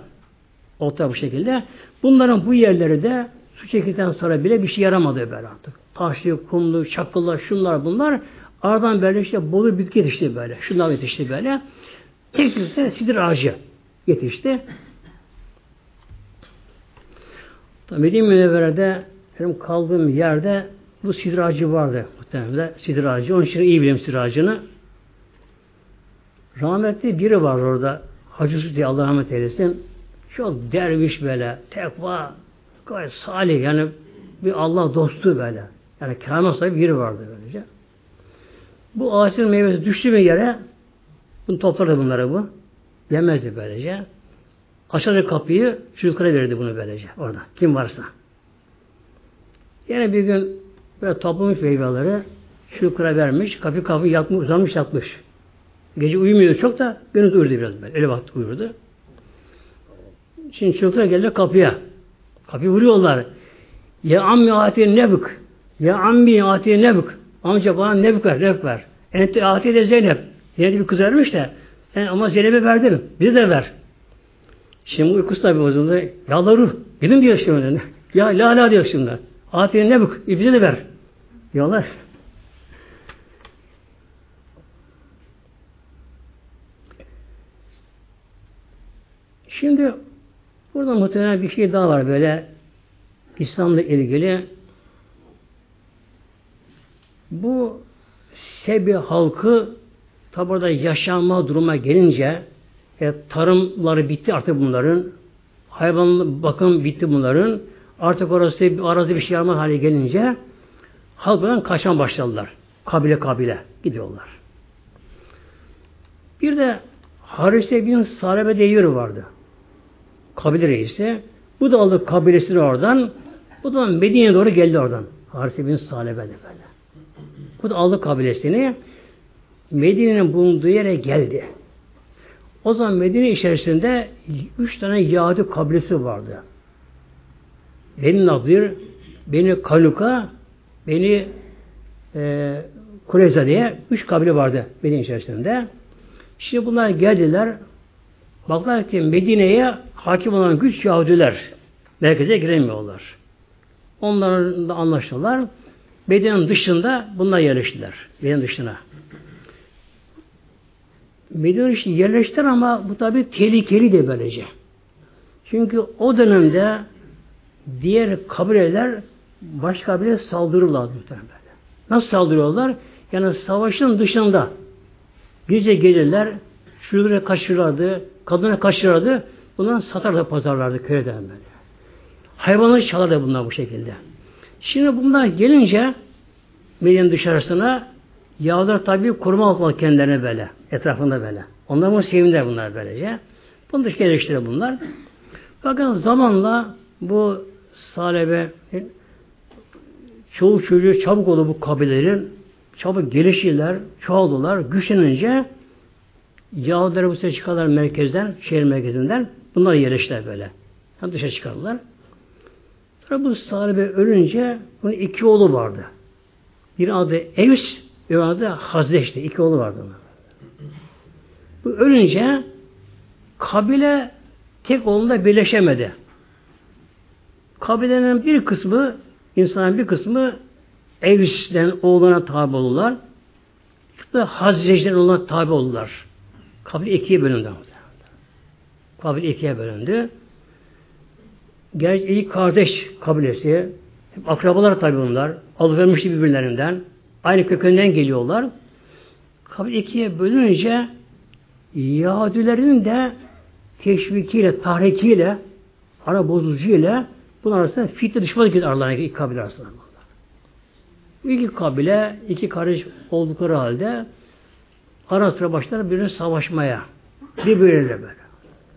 Ota bu şekilde. Bunların bu yerleri de su çekildikten sonra bile bir şey yaramadı böyle artık. Taşlı, kumlu, çakıllar, şunlar bunlar. Aradan böyle işte bolu bitki yetişti böyle. Şunlar yetişti böyle. Tek sidir ağacı yetişti. Medine Münevvere'de benim kaldığım yerde bu sidir vardı muhtemelen. Sidir ağacı. Onun için iyi biliyorum sidir. Rahmetli biri var orada. Hacı diye Allah rahmet eylesin. Çok derviş böyle, tekva, gayet salih yani bir Allah dostu böyle. Yani keramet sahibi biri vardı böylece. Bu ağaçın meyvesi düştü bir yere bunu toplardı bunları bu. Yemezdi böylece. Açardı kapıyı çocuklara verirdi bunu böylece orada. Kim varsa. Yine bir gün böyle toplamış meyveleri çocuklara vermiş. Kapı kapı yatmış, uzanmış yatmış. Gece uyumuyordu çok da gündüz uyurdu biraz böyle. Öyle vakti uyurdu. Şimdi çocuklar geldi kapıya. Kapıyı vuruyorlar. Ya ammi atiye nebuk. Ya ammi atiye nebuk. Amca bana nebuk ver, nebuk ver. Ente atiye de Zeynep. Yine bir kız vermiş de. Yani ama Zeynep'e verdim. Bize de ver. Şimdi uykusu tabi bozuldu. Ya ruh. Gidin diyor şimdi. Ya la la diyor şimdi. Atiye nebuk. E bize de ver. Diyorlar. Şimdi burada muhtemelen bir şey daha var böyle İslam'la ilgili. Bu Sebi halkı tabi yaşanma duruma gelince e, tarımları bitti artık bunların. Hayvan bakım bitti bunların. Artık orası bir arazi bir şey yapma hale gelince halkından kaçan başladılar. Kabile kabile gidiyorlar. Bir de Harise bin Salebe diye vardı kabile reisi. Bu da aldı kabilesini oradan. Bu da Medine'ye doğru geldi oradan. Harise bin Salebe böyle. Bu da aldı kabilesini. Medine'nin bulunduğu yere geldi. O zaman Medine içerisinde üç tane Yahudi kabilesi vardı. Beni Nadir, beni Kaluka, beni e, Kureyza diye üç kabile vardı Medine içerisinde. Şimdi bunlar geldiler. Baklar ki Medine'ye hakim olan güç Yahudiler. Merkeze giremiyorlar. Onlarla da anlaştılar. Medine'nin dışında bunlar yerleştiler. Medine'nin dışına. Medine'nin dışına yerleştiler ama bu tabi tehlikeli de böylece. Çünkü o dönemde diğer kabileler başka kabile saldırırlar muhtemelen. Nasıl saldırıyorlar? Yani savaşın dışında gece gelirler, çocukları kaçırırlardı, kadına kaçırırlardı, bunları satarlar, pazarlardı köyden böyle. Hayvanları çalardı bunlar bu şekilde. Şimdi bunlar gelince Medine'nin dışarısına Yahudiler tabi koruma altında kendilerine böyle. Etrafında böyle. Onlar bunu sevindiler bunlar böylece. Bunu dış geliştirir bunlar. Fakat zamanla bu salebe çoğu çocuğu çabuk oldu bu kabilelerin. Çabuk gelişirler, çoğaldılar, güçlenince Yahudiler bu sefer çıkarlar merkezden, şehir merkezinden. Bunlar yerleştiler böyle. Yani dışa çıkardılar. Sonra bu sahibi ölünce bunun iki oğlu vardı. Bir adı Evs, bir adı Hazreç'ti. İki oğlu vardı. Bu ölünce kabile tek oğlunda birleşemedi. Kabilenin bir kısmı, insanın bir kısmı Evs'den oğluna tabi oldular. Ve Hazreç'den oğluna tabi oldular. Kabile ikiye bölündü. Kabile ikiye bölündü. Gerçi ilk kardeş kabilesi, akrabalar tabi bunlar, alıvermişti birbirlerinden, aynı kökenden geliyorlar. Kabile ikiye bölününce Yahudilerin de teşvikiyle, tahrikiyle, ara bozucuyla bunlar arasında fitne düşmanlık gidiyor aralarına iki kabile arasında. İki kabile, iki kardeş oldukları halde ara sıra başlar birbirine savaşmaya. Birbirleriyle böyle.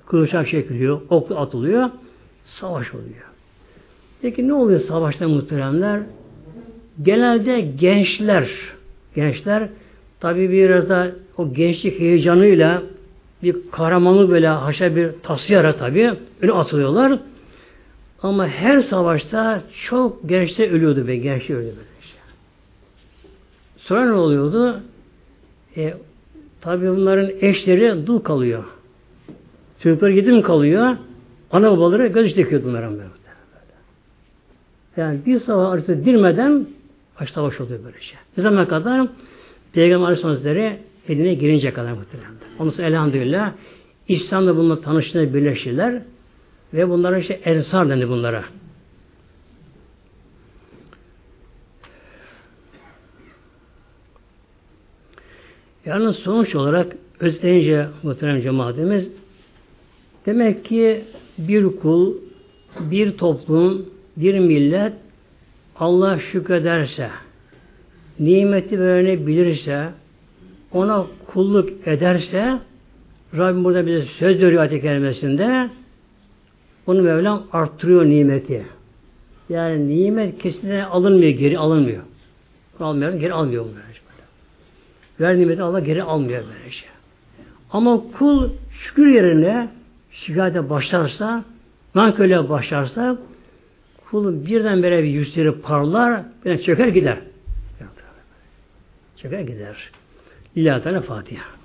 Kılıçlar çekiliyor, oklu atılıyor. Savaş oluyor. Peki ne oluyor savaşta muhteremler? Genelde gençler, gençler tabi biraz da o gençlik heyecanıyla bir kahramanlık böyle haşa bir taslayarak tabi öyle atılıyorlar. Ama her savaşta çok gençler ölüyordu be, gençler ölüyordu. Sonra ne oluyordu? E, tabi bunların eşleri dul kalıyor. Çocuklar yetim kalıyor. Ana babaları göz dikiyordu bunlara. Yani bir savaş arası dirmeden baş savaş oluyor böylece. Şey. Ne zaman kadar? Peygamber Aleyhisselam Hazretleri eline girince kadar muhtemelen. Ondan sonra elhamdülillah İslam'la bununla tanıştığında birleştiler ve bunlara işte ensar dendi bunlara. Yani sonuç olarak özetleyince muhterem cemaatimiz demek ki bir kul, bir toplum, bir millet Allah şükrederse, nimeti bilirse, ona kulluk ederse, Rabbim burada bize söz veriyor ayet kelimesinde, onu Mevlam arttırıyor nimeti. Yani nimet kesinlikle alınmıyor, geri alınmıyor. Almıyor, geri almıyor bunu. Ver nimeti Allah geri almıyor böylece. Ama kul şükür yerine şikayete başlarsa, nankörlüğe başlarsa kul birdenbire bir yüzleri parlar, bir çöker gider. Çöker gider. Lillahi Teala Fatiha.